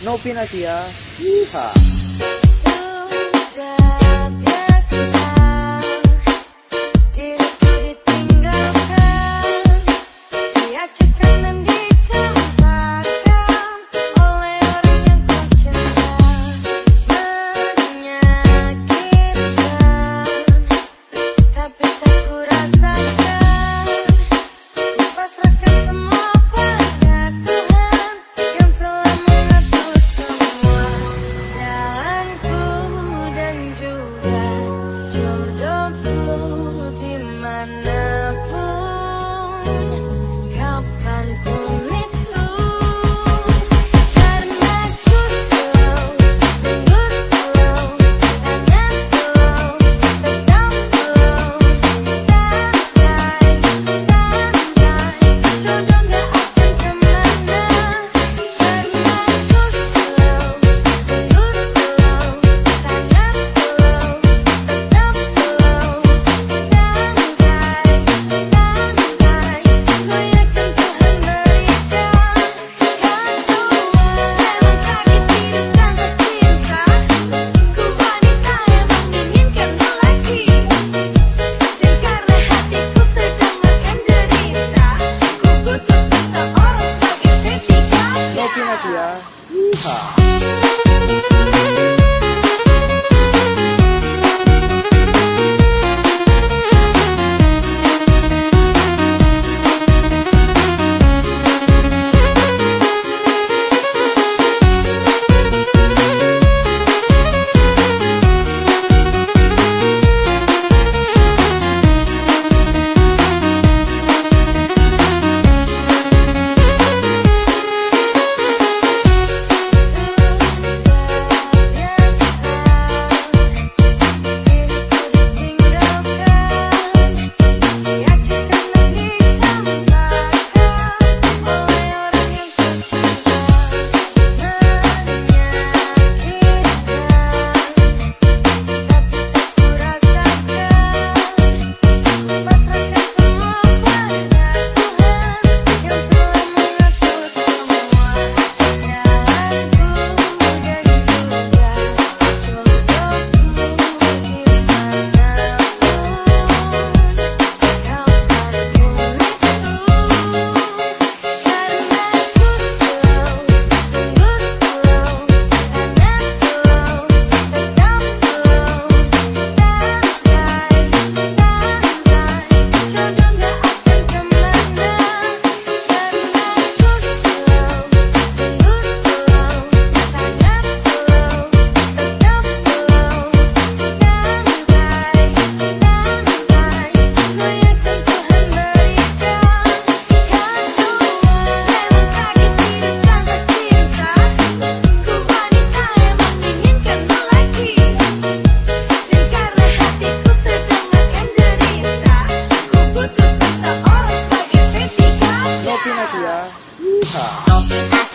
Yeehaw. Nadia. Yeehaw. Nossa.